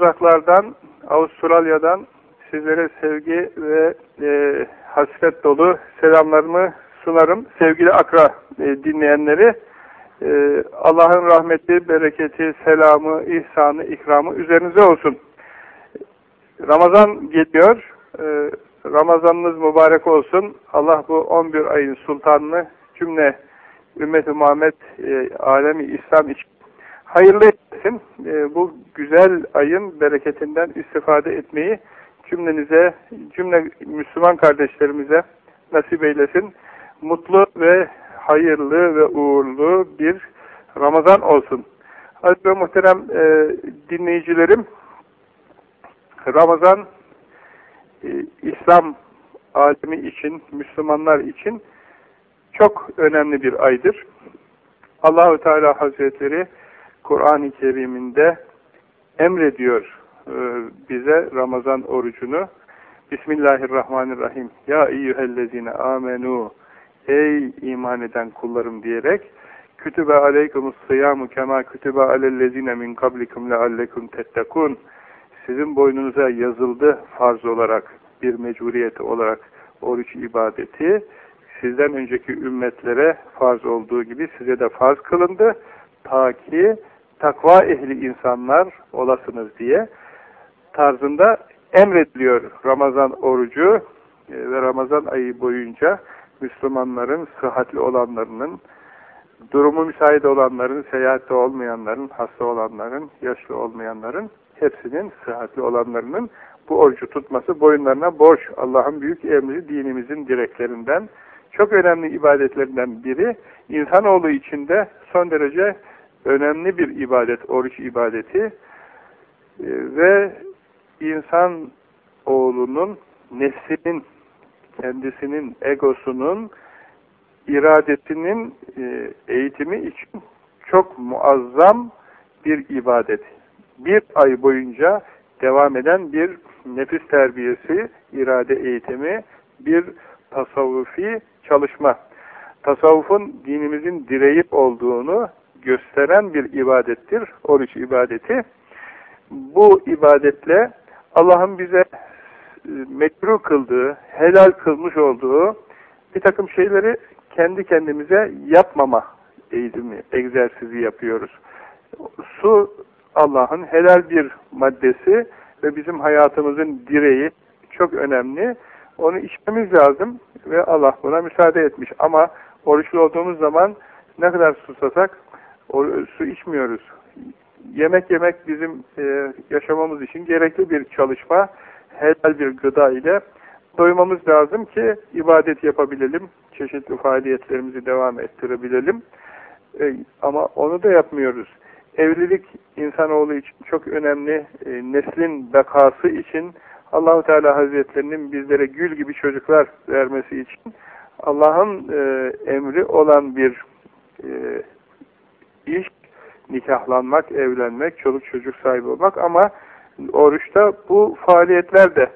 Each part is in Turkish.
Uzaklardan, Avustralya'dan sizlere sevgi ve e, hasret dolu selamlarımı sunarım. Sevgili Akra e, dinleyenleri, e, Allah'ın rahmeti, bereketi, selamı, ihsanı, ikramı üzerinize olsun. Ramazan geliyor. E, Ramazanınız mübarek olsun. Allah bu 11 ayın sultanını cümle ümmet-i Muhammed e, alemi İslam için hayırlı etsin. E, bu güzel ayın bereketinden istifade etmeyi cümlenize, cümle Müslüman kardeşlerimize nasip eylesin. Mutlu ve hayırlı ve uğurlu bir Ramazan olsun. Aziz ve muhterem e, dinleyicilerim, Ramazan e, İslam alemi için, Müslümanlar için çok önemli bir aydır. Allahu Teala Hazretleri Kur'an-ı Kerim'inde emrediyor e, bize Ramazan orucunu. Bismillahirrahmanirrahim. Ya eyyühellezine amenu Ey iman eden kullarım diyerek Kütübe aleykumus sıyamu kema kütübe alellezine min kablikum leallekum tettekun Sizin boynunuza yazıldı farz olarak bir mecburiyeti olarak oruç ibadeti sizden önceki ümmetlere farz olduğu gibi size de farz kılındı. Ta ki takva ehli insanlar olasınız diye tarzında emrediliyor Ramazan orucu e, ve Ramazan ayı boyunca Müslümanların sıhhatli olanlarının, durumu müsait olanların, seyahatte olmayanların, hasta olanların, yaşlı olmayanların, hepsinin sıhhatli olanlarının bu orucu tutması boyunlarına borç. Allah'ın büyük emri dinimizin direklerinden, çok önemli ibadetlerinden biri. İnsanoğlu içinde son derece önemli bir ibadet, oruç ibadeti ee, ve insan oğlunun nefsinin, kendisinin, egosunun, iradesinin e, eğitimi için çok muazzam bir ibadet. Bir ay boyunca devam eden bir nefis terbiyesi, irade eğitimi, bir tasavvufi çalışma. Tasavvufun dinimizin direği olduğunu gösteren bir ibadettir, oruç ibadeti. Bu ibadetle Allah'ın bize e, mekruh kıldığı, helal kılmış olduğu bir takım şeyleri kendi kendimize yapmama eğitimi, egzersizi yapıyoruz. Su Allah'ın helal bir maddesi ve bizim hayatımızın direği çok önemli. Onu içmemiz lazım ve Allah buna müsaade etmiş. Ama oruçlu olduğumuz zaman ne kadar susasak su içmiyoruz. Yemek yemek bizim e, yaşamamız için gerekli bir çalışma, helal bir gıda ile doymamız lazım ki ibadet yapabilelim, çeşitli faaliyetlerimizi devam ettirebilelim. E, ama onu da yapmıyoruz. Evlilik insanoğlu için çok önemli, e, neslin bekası için Allahu Teala Hazretlerinin bizlere gül gibi çocuklar vermesi için Allah'ın e, emri olan bir e, iş, nikahlanmak, evlenmek, çoluk çocuk sahibi olmak ama oruçta bu faaliyetler de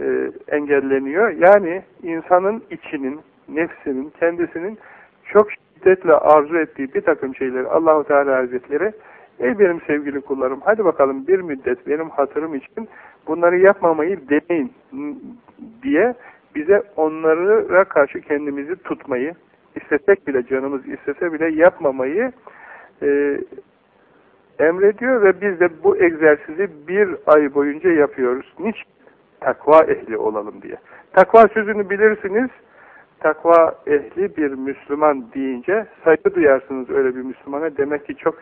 e, engelleniyor. Yani insanın içinin, nefsinin, kendisinin çok şiddetle arzu ettiği bir takım şeyleri Allahu Teala Hazretleri Ey benim sevgili kullarım hadi bakalım bir müddet benim hatırım için bunları yapmamayı deneyin diye bize onlara karşı kendimizi tutmayı, istesek bile canımız istese bile yapmamayı e, emrediyor ve biz de bu egzersizi bir ay boyunca yapıyoruz. Niçin? Takva ehli olalım diye. Takva sözünü bilirsiniz. Takva ehli bir Müslüman deyince saygı duyarsınız öyle bir Müslümana. Demek ki çok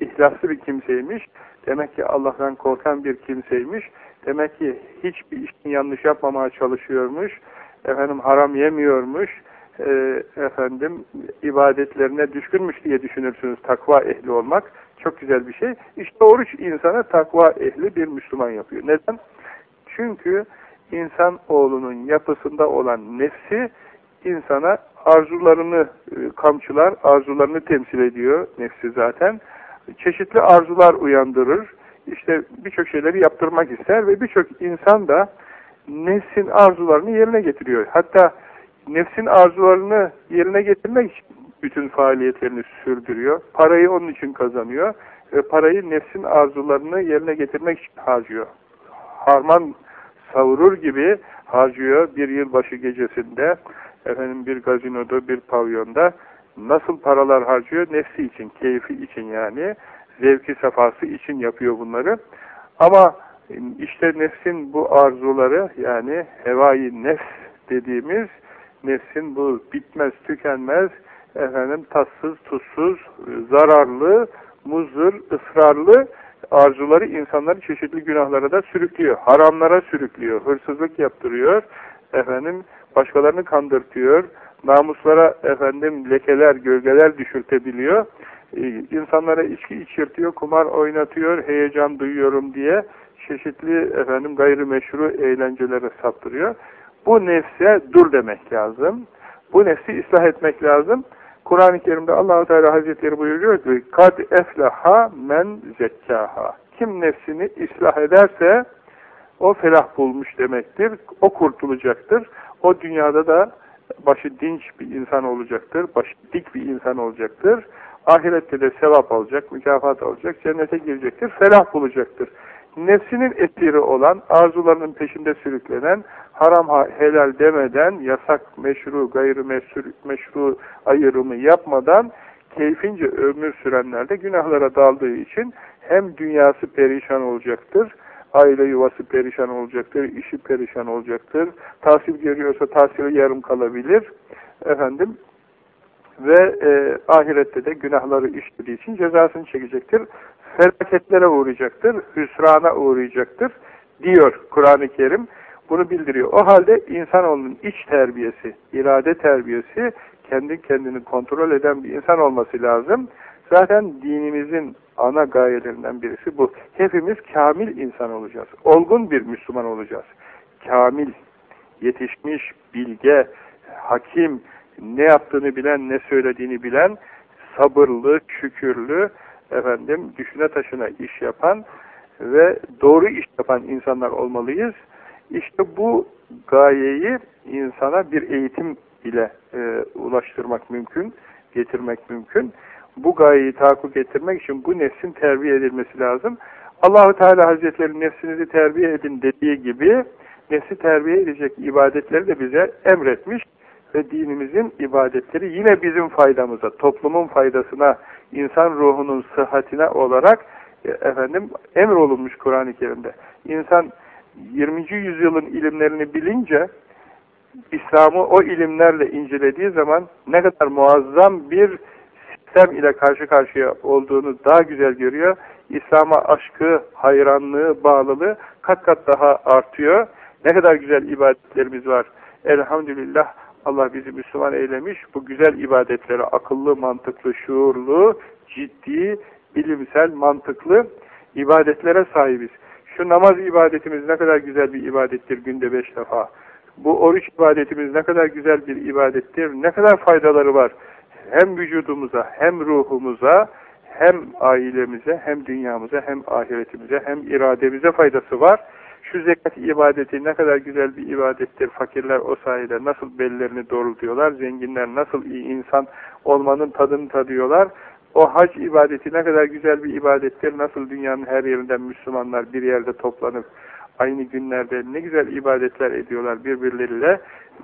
ihlaslı bir kimseymiş. Demek ki Allah'tan korkan bir kimseymiş. Demek ki hiçbir işin yanlış yapmamaya çalışıyormuş. Efendim haram yemiyormuş. E, efendim ibadetlerine düşkünmüş diye düşünürsünüz takva ehli olmak. Çok güzel bir şey. İşte oruç insana takva ehli bir Müslüman yapıyor. Neden? Çünkü insan oğlunun yapısında olan nefsi insana arzularını e, kamçılar, arzularını temsil ediyor nefsi zaten. Çeşitli arzular uyandırır. İşte birçok şeyleri yaptırmak ister ve birçok insan da nefsin arzularını yerine getiriyor. Hatta nefsin arzularını yerine getirmek için bütün faaliyetlerini sürdürüyor. Parayı onun için kazanıyor ve parayı nefsin arzularını yerine getirmek için harcıyor. Harman savurur gibi harcıyor bir yılbaşı gecesinde efendim bir gazinoda, bir pavyonda nasıl paralar harcıyor? Nefsi için, keyfi için yani zevki sefası için yapıyor bunları. Ama işte nefsin bu arzuları yani hevai nefs dediğimiz nefsin bu bitmez, tükenmez, efendim tatsız, tuzsuz, zararlı, muzır, ısrarlı arzuları insanları çeşitli günahlara da sürüklüyor. Haramlara sürüklüyor, hırsızlık yaptırıyor, efendim başkalarını kandırtıyor, namuslara efendim lekeler, gölgeler düşürtebiliyor. Ee, insanlara içki içirtiyor, kumar oynatıyor, heyecan duyuyorum diye çeşitli efendim gayrimeşru eğlencelere saptırıyor. Bu nefse dur demek lazım. Bu nefsi ıslah etmek lazım. Kur'an-ı Kerim'de Allah Teala Hazretleri buyuruyor ki kad eflaha men zekkaha. Kim nefsini ıslah ederse o felah bulmuş demektir. O kurtulacaktır. O dünyada da başı dinç bir insan olacaktır. Başı dik bir insan olacaktır. Ahirette de sevap alacak, mükafat alacak, cennete girecektir, felah bulacaktır. Nefsinin esiri olan, arzularının peşinde sürüklenen, haram helal demeden, yasak, meşru, gayrı meşru, ayrımı yapmadan, keyfince ömür sürenler de günahlara daldığı için hem dünyası perişan olacaktır, aile yuvası perişan olacaktır, işi perişan olacaktır, tahsil görüyorsa tahsili yarım kalabilir, efendim, ve e, ahirette de günahları işlediği için cezasını çekecektir. Felaketlere uğrayacaktır, hüsrana uğrayacaktır diyor Kur'an-ı Kerim. Bunu bildiriyor. O halde insanoğlunun iç terbiyesi, irade terbiyesi, kendi kendini kontrol eden bir insan olması lazım. Zaten dinimizin ana gayelerinden birisi bu. Hepimiz kamil insan olacağız. Olgun bir Müslüman olacağız. Kamil, yetişmiş, bilge, hakim, ne yaptığını bilen, ne söylediğini bilen, sabırlı, şükürlü, efendim düşüne taşına iş yapan ve doğru iş yapan insanlar olmalıyız. İşte bu gayeyi insana bir eğitim ile e, ulaştırmak mümkün, getirmek mümkün. Bu gayeyi tahakkuk getirmek için bu nefsin terbiye edilmesi lazım. Allahu Teala Hazretleri nefsinizi terbiye edin dediği gibi nefsi terbiye edecek ibadetleri de bize emretmiş ve dinimizin ibadetleri yine bizim faydamıza, toplumun faydasına, insan ruhunun sıhhatine olarak e, efendim emrolunmuş Kur'an-ı Kerim'de. İnsan 20. yüzyılın ilimlerini bilince İslam'ı o ilimlerle incelediği zaman ne kadar muazzam bir sistem ile karşı karşıya olduğunu daha güzel görüyor. İslam'a aşkı, hayranlığı, bağlılığı kat kat daha artıyor. Ne kadar güzel ibadetlerimiz var. Elhamdülillah Allah bizi Müslüman eylemiş. Bu güzel ibadetlere akıllı, mantıklı, şuurlu, ciddi, bilimsel, mantıklı ibadetlere sahibiz. Şu namaz ibadetimiz ne kadar güzel bir ibadettir günde beş defa. Bu oruç ibadetimiz ne kadar güzel bir ibadettir. Ne kadar faydaları var. Hem vücudumuza, hem ruhumuza, hem ailemize, hem dünyamıza, hem ahiretimize, hem irademize faydası var. Şu zekat ibadeti ne kadar güzel bir ibadettir. Fakirler o sayede nasıl bellerini doğrultuyorlar. Zenginler nasıl iyi insan olmanın tadını tadıyorlar. O hac ibadeti ne kadar güzel bir ibadettir. Nasıl dünyanın her yerinden Müslümanlar bir yerde toplanıp aynı günlerde ne güzel ibadetler ediyorlar birbirleriyle.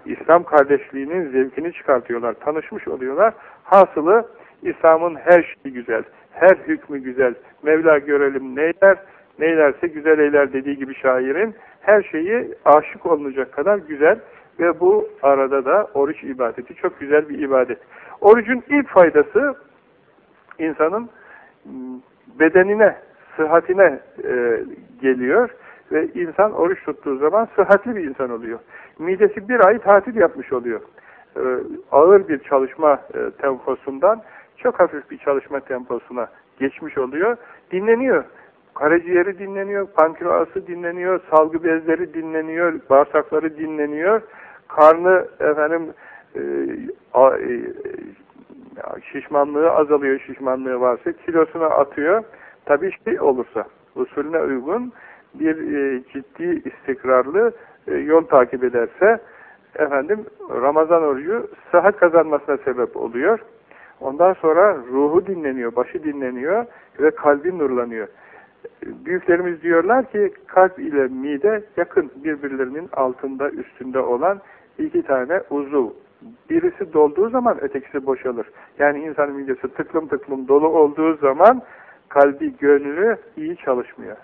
İslam kardeşliğinin zevkini çıkartıyorlar. Tanışmış oluyorlar. Hasılı İslam'ın her şeyi güzel. Her hükmü güzel. Mevla görelim neyler neylerse güzel eyler dediği gibi şairin her şeyi aşık olunacak kadar güzel ve bu arada da oruç ibadeti çok güzel bir ibadet. Orucun ilk faydası insanın bedenine, sıhhatine e, geliyor ve insan oruç tuttuğu zaman sıhhatli bir insan oluyor. Midesi bir ay tatil yapmış oluyor. E, ağır bir çalışma e, temposundan çok hafif bir çalışma temposuna geçmiş oluyor. Dinleniyor. Karaciğeri dinleniyor, pankreası dinleniyor, salgı bezleri dinleniyor, bağırsakları dinleniyor. Karnı efendim e, a, e, şişmanlığı azalıyor, şişmanlığı varsa kilosuna atıyor. Tabii şey olursa, usulüne uygun bir e, ciddi istikrarlı e, yol takip ederse efendim Ramazan orucu sıhhat kazanmasına sebep oluyor. Ondan sonra ruhu dinleniyor, başı dinleniyor ve kalbi nurlanıyor. Büyüklerimiz diyorlar ki kalp ile mide yakın birbirlerinin altında üstünde olan iki tane uzuv. Birisi dolduğu zaman ötekisi boşalır. Yani insanın midesi tıklım tıklım dolu olduğu zaman kalbi, gönlü iyi çalışmıyor.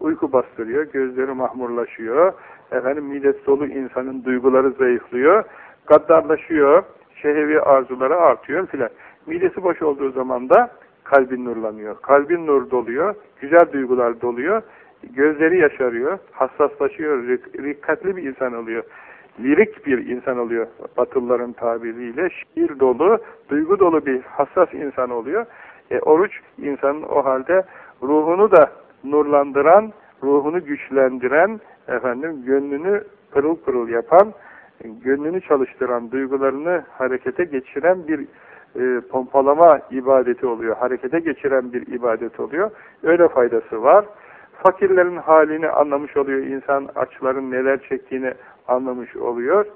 Uyku bastırıyor, gözleri mahmurlaşıyor, efendim midesi dolu insanın duyguları zayıflıyor, gaddarlaşıyor, şehevi arzuları artıyor filan. Midesi boş olduğu zaman da kalbin nurlanıyor. Kalbin nur doluyor, güzel duygular doluyor, gözleri yaşarıyor, hassaslaşıyor, rikkatli bir insan oluyor. Lirik bir insan oluyor Batılıların tabiriyle. Şiir dolu, duygu dolu bir hassas insan oluyor. E, oruç insanın o halde ruhunu da nurlandıran, ruhunu güçlendiren, efendim gönlünü pırıl pırıl yapan, gönlünü çalıştıran, duygularını harekete geçiren bir e, pompalama ibadeti oluyor. Harekete geçiren bir ibadet oluyor. Öyle faydası var. Fakirlerin halini anlamış oluyor. insan açların neler çektiğini anlamış oluyor.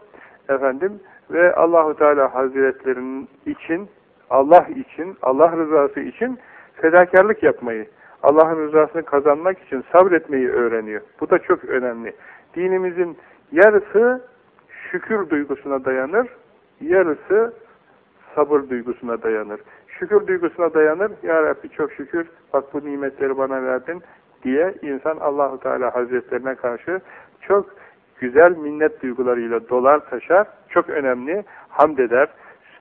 Efendim ve Allahu Teala Hazretlerinin için Allah için, Allah rızası için fedakarlık yapmayı, Allah'ın rızasını kazanmak için sabretmeyi öğreniyor. Bu da çok önemli. Dinimizin yarısı şükür duygusuna dayanır, yarısı sabır duygusuna dayanır. Şükür duygusuna dayanır. Ya Rabbi çok şükür bak bu nimetleri bana verdin diye insan Allahu Teala Hazretlerine karşı çok güzel minnet duygularıyla dolar taşar. Çok önemli. Hamd eder,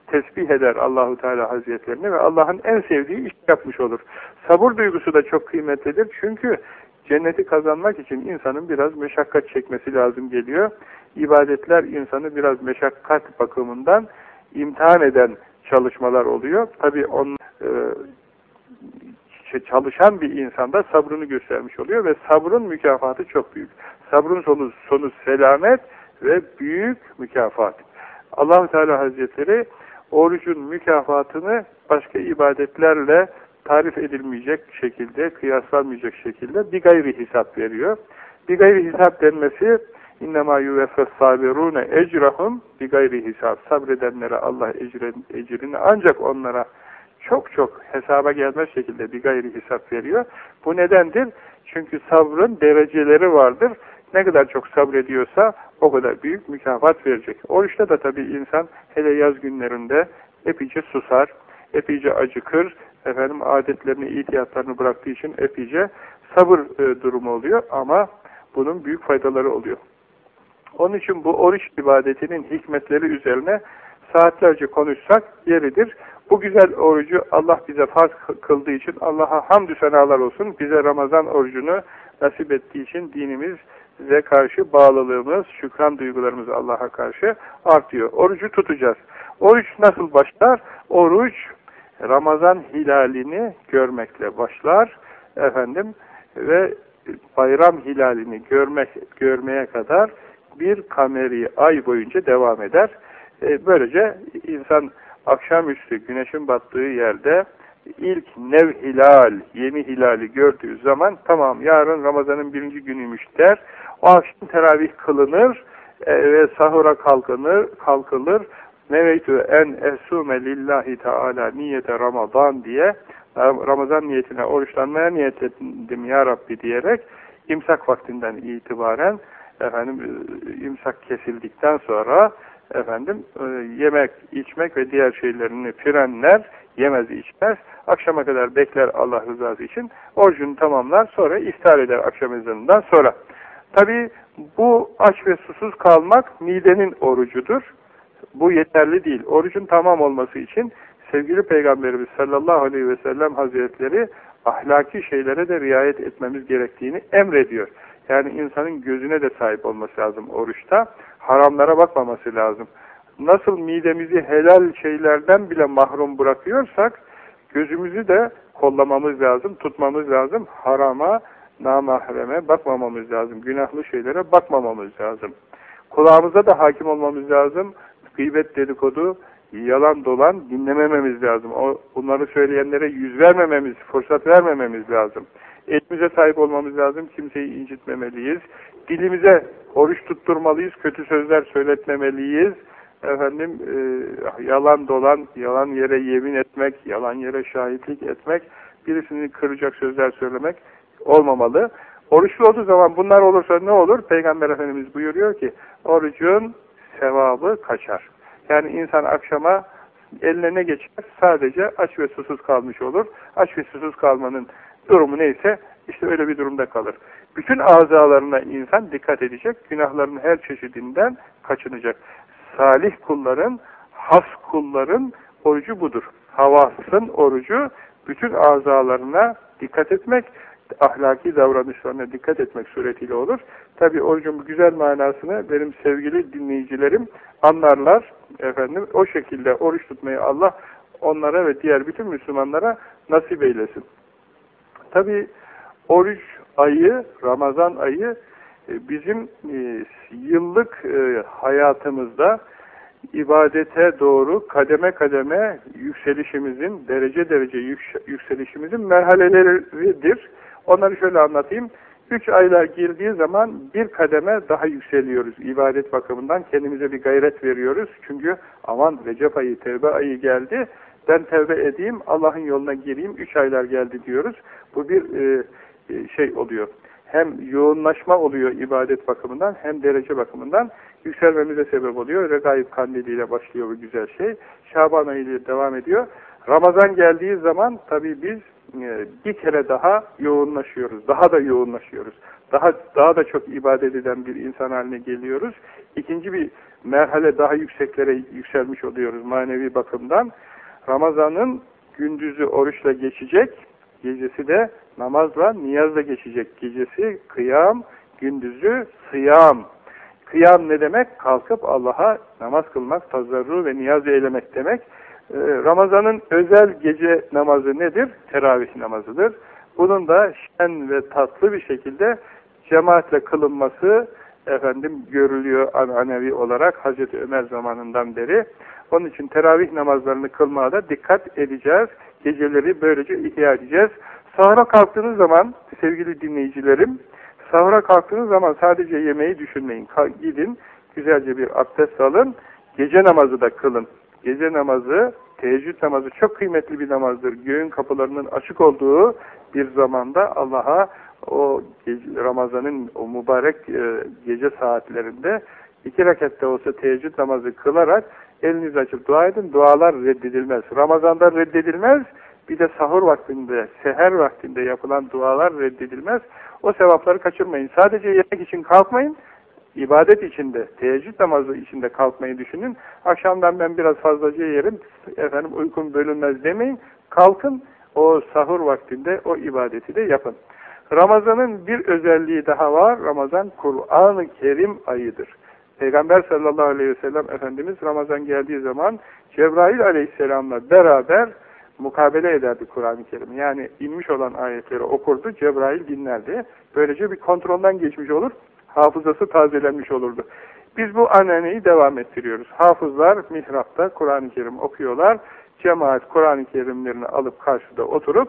tesbih eder Allahu Teala Hazretlerini ve Allah'ın en sevdiği iş yapmış olur. Sabır duygusu da çok kıymetlidir. Çünkü cenneti kazanmak için insanın biraz meşakkat çekmesi lazım geliyor. İbadetler insanı biraz meşakkat bakımından imtihan eden çalışmalar oluyor. Tabi on e, çalışan bir insanda sabrını göstermiş oluyor ve sabrın mükafatı çok büyük. Sabrın sonu, sonu selamet ve büyük mükafat. allah Teala Hazretleri orucun mükafatını başka ibadetlerle tarif edilmeyecek şekilde, kıyaslanmayacak şekilde bir gayri hesap veriyor. Bir gayri hesap denmesi İnnemâ yüveffes sabirûne ecrahum bi gayri hesap. Sabredenlere Allah ecrin, ecrini ancak onlara çok çok hesaba gelmez şekilde bir gayri hesap veriyor. Bu nedendir? Çünkü sabrın dereceleri vardır. Ne kadar çok sabrediyorsa o kadar büyük mükafat verecek. Oruçta da tabii insan hele yaz günlerinde epeyce susar, epeyce acıkır, efendim adetlerini, ihtiyatlarını bıraktığı için epeyce sabır e, durumu oluyor ama bunun büyük faydaları oluyor. Onun için bu oruç ibadetinin hikmetleri üzerine saatlerce konuşsak yeridir. Bu güzel orucu Allah bize farz kıldığı için Allah'a hamdü senalar olsun. Bize Ramazan orucunu nasip ettiği için dinimize karşı bağlılığımız, şükran duygularımız Allah'a karşı artıyor. Orucu tutacağız. Oruç nasıl başlar? Oruç Ramazan hilalini görmekle başlar. Efendim ve bayram hilalini görmek görmeye kadar bir kameri ay boyunca devam eder. E, böylece insan akşamüstü güneşin battığı yerde ilk nev hilal, yeni hilali gördüğü zaman tamam yarın Ramazan'ın birinci günüymüş der. O akşam teravih kılınır e, ve sahura kalkınır, kalkılır. Neveytü en esume lillahi teala niyete Ramazan diye Ramazan niyetine oruçlanmaya niyet ettim ya Rabbi diyerek imsak vaktinden itibaren efendim e, imsak kesildikten sonra efendim e, yemek, içmek ve diğer şeylerini frenler, yemez içmez. Akşama kadar bekler Allah rızası için. Orucunu tamamlar sonra iftar eder akşam ezanından sonra. Tabi bu aç ve susuz kalmak midenin orucudur. Bu yeterli değil. Orucun tamam olması için sevgili Peygamberimiz sallallahu aleyhi ve sellem hazretleri ahlaki şeylere de riayet etmemiz gerektiğini emrediyor. Yani insanın gözüne de sahip olması lazım oruçta. Haramlara bakmaması lazım. Nasıl midemizi helal şeylerden bile mahrum bırakıyorsak, gözümüzü de kollamamız lazım, tutmamız lazım. Harama, namahreme bakmamamız lazım. Günahlı şeylere bakmamamız lazım. Kulağımıza da hakim olmamız lazım. Gıybet dedikodu, yalan dolan dinlemememiz lazım. O, bunları söyleyenlere yüz vermememiz, fırsat vermememiz lazım. Elimize sahip olmamız lazım. Kimseyi incitmemeliyiz. Dilimize oruç tutturmalıyız. Kötü sözler söyletmemeliyiz. efendim e, yalan dolan, yalan yere yemin etmek, yalan yere şahitlik etmek, birisini kıracak sözler söylemek olmamalı. Oruçlu olduğu zaman bunlar olursa ne olur? Peygamber Efendimiz buyuruyor ki, orucun sevabı kaçar. Yani insan akşama eline ne geçer? Sadece aç ve susuz kalmış olur. Aç ve susuz kalmanın durumu neyse işte öyle bir durumda kalır. Bütün azalarına insan dikkat edecek. Günahların her çeşidinden kaçınacak. Salih kulların, has kulların orucu budur. Havasın orucu bütün azalarına dikkat etmek, ahlaki davranışlarına dikkat etmek suretiyle olur. Tabi orucun güzel manasını benim sevgili dinleyicilerim anlarlar. Efendim o şekilde oruç tutmayı Allah onlara ve diğer bütün Müslümanlara nasip eylesin. Tabi oruç ayı, Ramazan ayı e, bizim e, yıllık e, hayatımızda ibadete doğru kademe kademe yükselişimizin, derece derece yükselişimizin merhaleleridir. Onları şöyle anlatayım. Üç aylar girdiği zaman bir kademe daha yükseliyoruz ibadet bakımından. Kendimize bir gayret veriyoruz. Çünkü aman Recep ayı, Tevbe ayı geldi. Ben tevbe edeyim, Allah'ın yoluna gireyim. Üç aylar geldi diyoruz. Bu bir e, e, şey oluyor. Hem yoğunlaşma oluyor ibadet bakımından hem derece bakımından yükselmemize sebep oluyor. Regaib kandiliyle başlıyor bu güzel şey. Şaban ayıyla devam ediyor. Ramazan geldiği zaman tabii biz e, bir kere daha yoğunlaşıyoruz. Daha da yoğunlaşıyoruz. Daha daha da çok ibadet eden bir insan haline geliyoruz. İkinci bir merhale daha yükseklere yükselmiş oluyoruz manevi bakımdan. Ramazan'ın gündüzü oruçla geçecek, gecesi de namazla, niyazla geçecek. Gecesi kıyam, gündüzü sıyam. Kıyam ne demek? Kalkıp Allah'a namaz kılmak, tazarru ve niyaz eylemek demek. Ee, Ramazan'ın özel gece namazı nedir? Teravih namazıdır. Bunun da şen ve tatlı bir şekilde cemaatle kılınması efendim görülüyor ananevi olarak Hazreti Ömer zamanından beri. Onun için teravih namazlarını kılmaya da dikkat edeceğiz. Geceleri böylece ihya edeceğiz. Sahura kalktığınız zaman sevgili dinleyicilerim, sahura kalktığınız zaman sadece yemeği düşünmeyin. Gidin, güzelce bir abdest alın, gece namazı da kılın. Gece namazı, teheccüd namazı çok kıymetli bir namazdır. Göğün kapılarının açık olduğu bir zamanda Allah'a o Ramazan'ın o mübarek e, gece saatlerinde iki rekatte olsa teheccüd namazı kılarak elinizi açıp dua edin. Dualar reddedilmez. Ramazan'da reddedilmez. Bir de sahur vaktinde, seher vaktinde yapılan dualar reddedilmez. O sevapları kaçırmayın. Sadece yemek için kalkmayın. İbadet içinde, teheccüd namazı içinde kalkmayı düşünün. Akşamdan ben biraz fazlaca yerim, efendim uykum bölünmez demeyin. Kalkın, o sahur vaktinde o ibadeti de yapın. Ramazan'ın bir özelliği daha var. Ramazan Kur'an-ı Kerim ayıdır. Peygamber sallallahu aleyhi ve sellem Efendimiz Ramazan geldiği zaman Cebrail aleyhisselamla beraber mukabele ederdi Kur'an-ı Kerim. Yani inmiş olan ayetleri okurdu, Cebrail dinlerdi. Böylece bir kontrolden geçmiş olur, hafızası tazelenmiş olurdu. Biz bu ananeyi devam ettiriyoruz. Hafızlar mihrapta Kur'an-ı Kerim okuyorlar. Cemaat Kur'an-ı Kerimlerini alıp karşıda oturup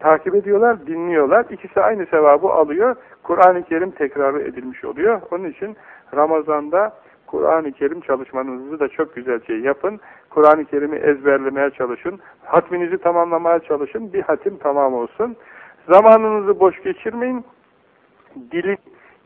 takip ediyorlar, dinliyorlar. İkisi aynı sevabı alıyor. Kur'an-ı Kerim tekrarı edilmiş oluyor. Onun için Ramazan'da Kur'an-ı Kerim çalışmanızı da çok güzelce yapın. Kur'an-ı Kerim'i ezberlemeye çalışın. Hatminizi tamamlamaya çalışın. Bir hatim tamam olsun. Zamanınızı boş geçirmeyin. Dilin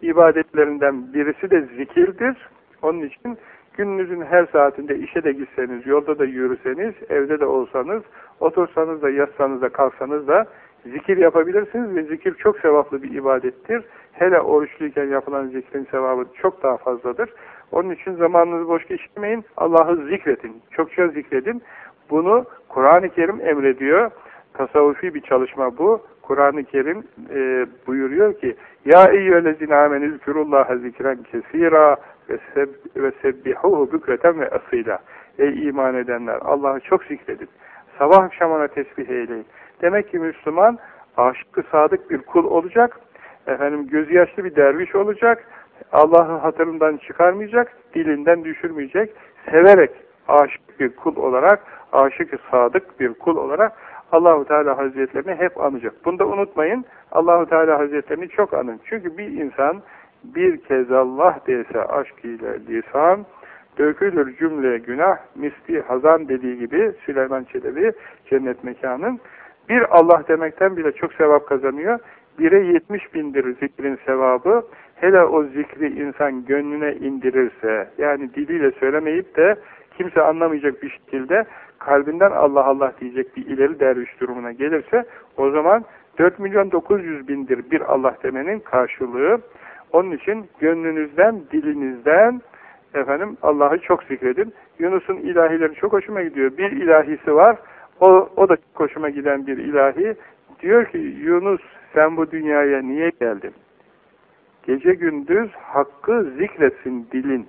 ibadetlerinden birisi de zikirdir. Onun için gününüzün her saatinde işe de gitseniz, yolda da yürüseniz, evde de olsanız, otursanız da, yatsanız da, kalksanız da zikir yapabilirsiniz ve zikir çok sevaplı bir ibadettir. Hele oruçluyken yapılan zikrin sevabı çok daha fazladır. Onun için zamanınızı boş geçirmeyin. Allah'ı zikredin. Çokça zikredin. Bunu Kur'an-ı Kerim emrediyor. Tasavvufi bir çalışma bu. Kur'an-ı Kerim e, buyuruyor ki Ya eyyühellezine amenü zikrullaha zikren kesira ve sebbihuhu bükreten ve asıyla Ey iman edenler Allah'ı çok zikredin. Sabah akşam ona tesbih eyleyin. Demek ki Müslüman aşık sadık bir kul olacak. Efendim gözü yaşlı bir derviş olacak Allah'ı hatırından çıkarmayacak, dilinden düşürmeyecek, severek aşık bir kul olarak, aşık sadık bir kul olarak Allahu Teala Hazretlerini hep anacak. Bunu da unutmayın. Allahu Teala Hazretlerini çok anın. Çünkü bir insan bir kez Allah dese aşk ile lisan, dökülür cümle günah, misli hazan dediği gibi Süleyman Çelebi cennet mekanın. Bir Allah demekten bile çok sevap kazanıyor. Bire yetmiş bindir zikrin sevabı. Hele o zikri insan gönlüne indirirse, yani diliyle söylemeyip de kimse anlamayacak bir şekilde kalbinden Allah Allah diyecek bir ileri derviş durumuna gelirse, o zaman 4 milyon 900 bindir bir Allah demenin karşılığı. Onun için gönlünüzden, dilinizden efendim Allah'ı çok zikredin. Yunus'un ilahileri çok hoşuma gidiyor. Bir ilahisi var. O, o da çok hoşuma giden bir ilahi. Diyor ki Yunus sen bu dünyaya niye geldin? Gece gündüz hakkı zikretsin dilin.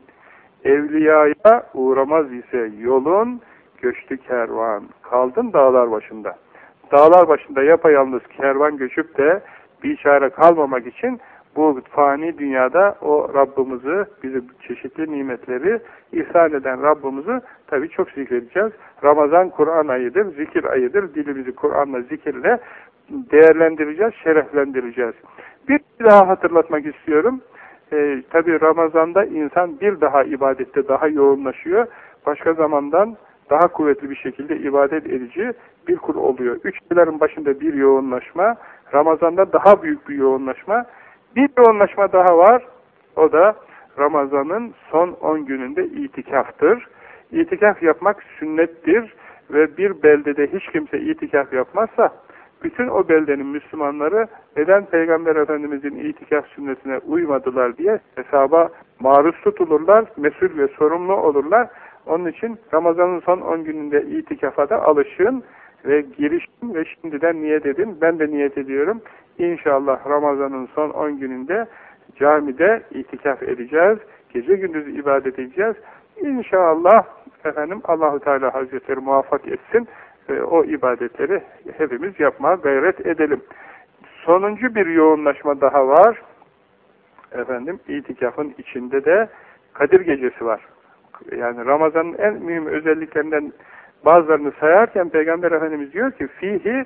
Evliyaya uğramaz ise yolun, göçtü kervan. Kaldın dağlar başında. Dağlar başında yapayalnız kervan göçüp de bir çare kalmamak için bu fani dünyada o Rabbimizi, bizi çeşitli nimetleri ihsan eden Rabbimizi tabi çok zikredeceğiz. Ramazan Kur'an ayıdır, zikir ayıdır. Dilimizi Kur'an'la, zikirle değerlendireceğiz, şereflendireceğiz. Bir daha hatırlatmak istiyorum. Ee, tabi Ramazan'da insan bir daha ibadette daha yoğunlaşıyor. Başka zamandan daha kuvvetli bir şekilde ibadet edici bir kul oluyor. Üç ayların başında bir yoğunlaşma, Ramazan'da daha büyük bir yoğunlaşma, bir yoğunlaşma daha var. O da Ramazan'ın son 10 gününde itikaftır. İtikaf yapmak sünnettir ve bir beldede hiç kimse itikaf yapmazsa bütün o beldenin Müslümanları neden Peygamber Efendimizin itikaf sünnetine uymadılar diye hesaba maruz tutulurlar, mesul ve sorumlu olurlar. Onun için Ramazan'ın son 10 gününde itikafa da alışın ve girişin ve şimdiden niyet edin. Ben de niyet ediyorum. İnşallah Ramazan'ın son 10 gününde camide itikaf edeceğiz. Gece gündüz ibadet edeceğiz. İnşallah efendim Allahu Teala Hazretleri muvaffak etsin. E, o ibadetleri hepimiz yapmaya gayret edelim. Sonuncu bir yoğunlaşma daha var. Efendim itikafın içinde de Kadir Gecesi var. Yani Ramazan'ın en mühim özelliklerinden bazılarını sayarken Peygamber Efendimiz diyor ki fihi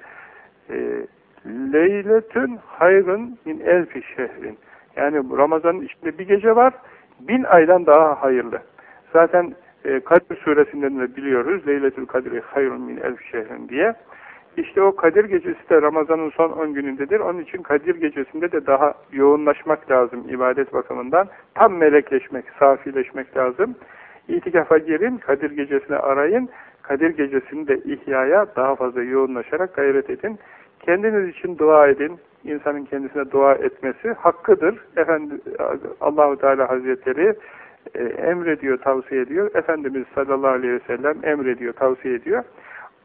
e, leyletün hayrın min elfi şehrin. Yani Ramazan'ın içinde bir gece var, bin aydan daha hayırlı. Zaten e, Kadir suresinden de biliyoruz. Leyletül Kadir hayrun min elf şehrin diye. İşte o Kadir gecesi de Ramazan'ın son 10 günündedir. Onun için Kadir gecesinde de daha yoğunlaşmak lazım ibadet bakımından. Tam melekleşmek, safileşmek lazım. İtikafa girin, Kadir gecesini arayın. Kadir gecesini de ihyaya daha fazla yoğunlaşarak gayret edin. Kendiniz için dua edin. İnsanın kendisine dua etmesi hakkıdır. Efendi Allahu Teala Hazretleri e, emrediyor, tavsiye ediyor. Efendimiz sallallahu aleyhi ve sellem emrediyor, tavsiye ediyor.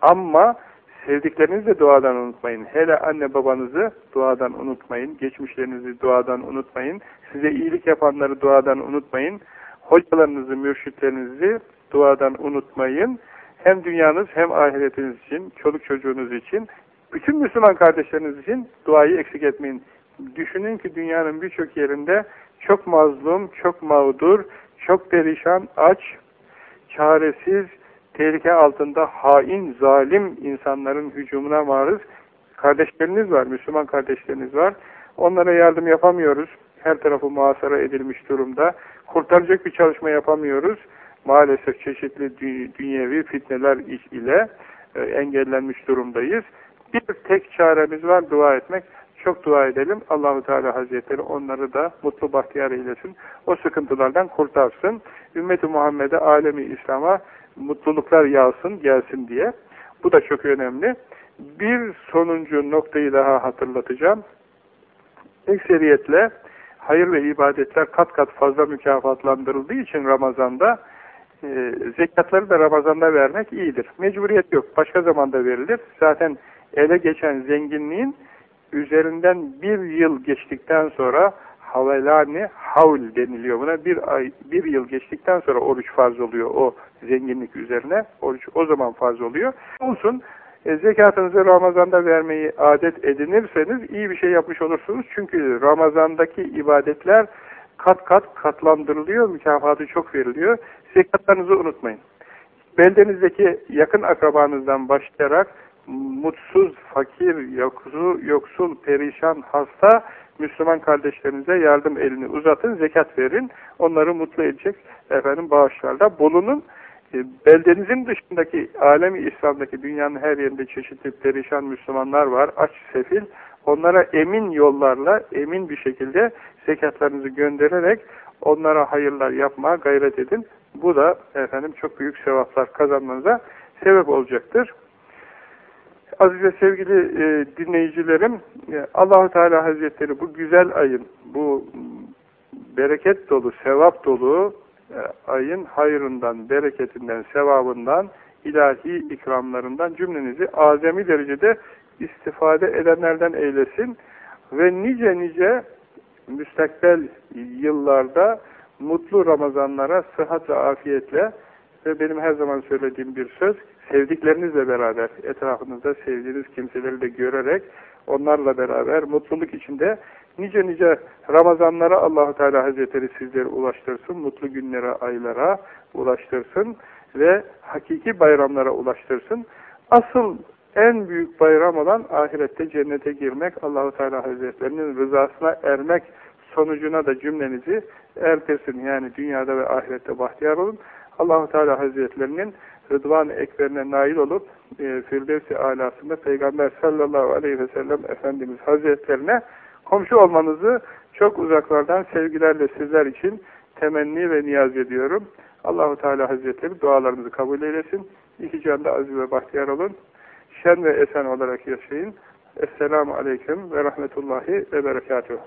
Ama sevdiklerinizi de duadan unutmayın. Hele anne babanızı duadan unutmayın. Geçmişlerinizi duadan unutmayın. Size iyilik yapanları duadan unutmayın. Hocalarınızı, mürşitlerinizi duadan unutmayın. Hem dünyanız hem ahiretiniz için, çoluk çocuğunuz için, bütün Müslüman kardeşleriniz için duayı eksik etmeyin. Düşünün ki dünyanın birçok yerinde çok mazlum, çok mağdur, çok perişan, aç, çaresiz, tehlike altında hain, zalim insanların hücumuna maruz kardeşleriniz var, Müslüman kardeşleriniz var. Onlara yardım yapamıyoruz. Her tarafı muhasara edilmiş durumda. Kurtaracak bir çalışma yapamıyoruz. Maalesef çeşitli dünyevi fitneler ile e, engellenmiş durumdayız. Bir tek çaremiz var dua etmek. Çok dua edelim. Allahu Teala Hazretleri onları da mutlu bahtiyar eylesin. O sıkıntılardan kurtarsın. Ümmeti Muhammed'e, alemi İslam'a mutluluklar yağsın, gelsin diye. Bu da çok önemli. Bir sonuncu noktayı daha hatırlatacağım. Ekseriyetle hayır ve ibadetler kat kat fazla mükafatlandırıldığı için Ramazan'da e, zekatları da Ramazan'da vermek iyidir. Mecburiyet yok. Başka zamanda verilir. Zaten ele geçen zenginliğin üzerinden bir yıl geçtikten sonra havelani havl deniliyor buna. Bir ay, bir yıl geçtikten sonra oruç farz oluyor o zenginlik üzerine. Oruç o zaman farz oluyor. Olsun. E, zekatınızı Ramazan'da vermeyi adet edinirseniz iyi bir şey yapmış olursunuz. Çünkü Ramazan'daki ibadetler kat kat katlandırılıyor, mükafatı çok veriliyor. Zekatlarınızı unutmayın. Beldenizdeki yakın akrabanızdan başlayarak mutsuz, fakir, yoksul, yoksul, perişan, hasta Müslüman kardeşlerinize yardım elini uzatın, zekat verin. Onları mutlu edecek efendim bağışlarda bulunun. E, beldenizin dışındaki alemi İslam'daki dünyanın her yerinde çeşitli perişan Müslümanlar var, aç, sefil. Onlara emin yollarla, emin bir şekilde zekatlarınızı göndererek onlara hayırlar yapmaya gayret edin. Bu da efendim çok büyük sevaplar kazanmanıza sebep olacaktır. Aziz ve sevgili e, dinleyicilerim, e, Allahu Teala Hazretleri bu güzel ayın, bu bereket dolu, sevap dolu e, ayın hayrından, bereketinden, sevabından, ilahi ikramlarından cümlenizi azami derecede istifade edenlerden eylesin. Ve nice nice müstakbel yıllarda mutlu Ramazanlara sıhhat ve afiyetle ve benim her zaman söylediğim bir söz, sevdiklerinizle beraber, etrafınızda sevdiğiniz kimseleri de görerek, onlarla beraber mutluluk içinde nice nice Ramazanlara Allahu Teala Hazretleri sizleri ulaştırsın, mutlu günlere, aylara ulaştırsın ve hakiki bayramlara ulaştırsın. Asıl en büyük bayram olan ahirette cennete girmek, Allahu Teala Hazretlerinin rızasına ermek sonucuna da cümlenizi ertesin. Yani dünyada ve ahirette bahtiyar olun. Allahu Teala Hazretlerinin Rıdvan-ı Ekber'ine nail olup e, Firdevs-i Alası'nda Peygamber sallallahu aleyhi ve sellem Efendimiz Hazretlerine komşu olmanızı çok uzaklardan sevgilerle sizler için temenni ve niyaz ediyorum. Allahu Teala Hazretleri dualarınızı kabul eylesin. İki canda aziz ve bahtiyar olun. Şen ve esen olarak yaşayın. Esselamu Aleyküm ve Rahmetullahi ve Berekatuhu.